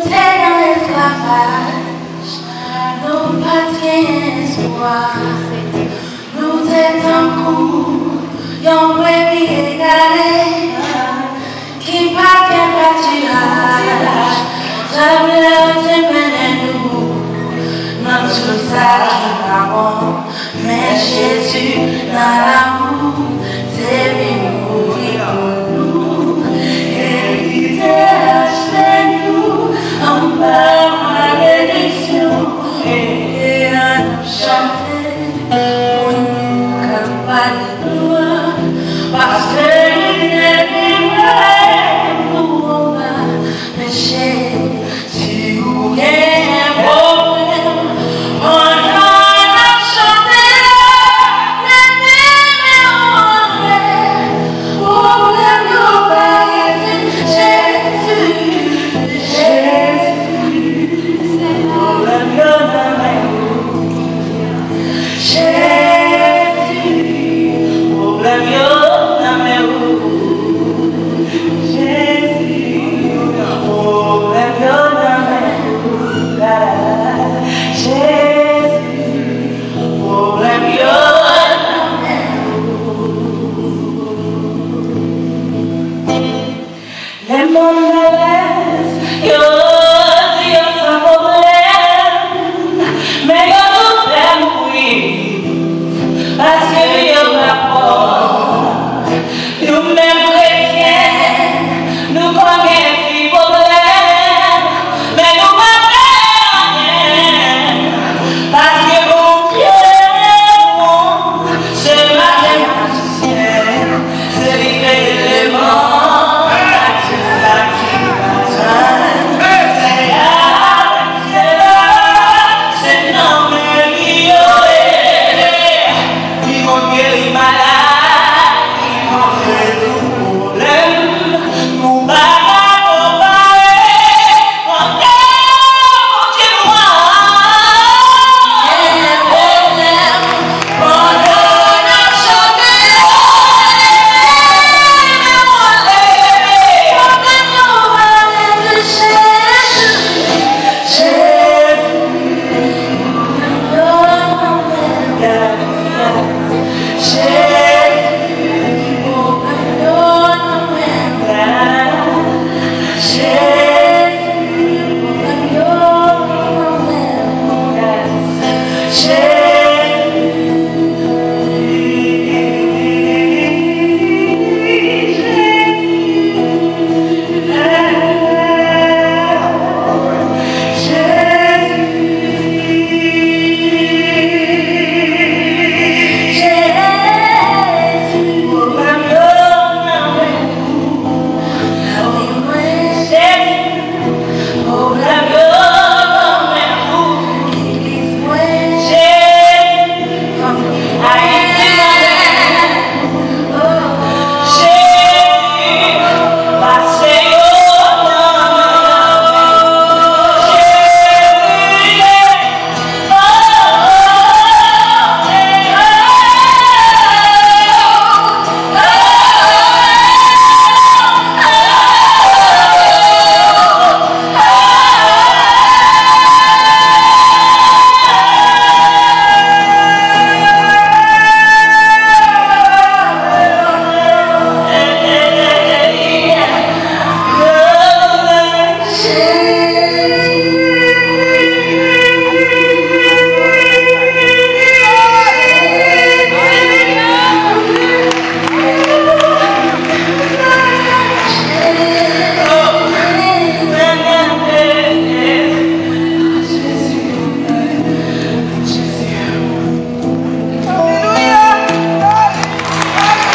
montait dans l'esclavage, nos patries espoirs, nous étions cours, y'en prémis égalés, qui partent en pâturage, travailleurs de nous, notre sage parent, mais Jésus dans l'amour, c'est bien.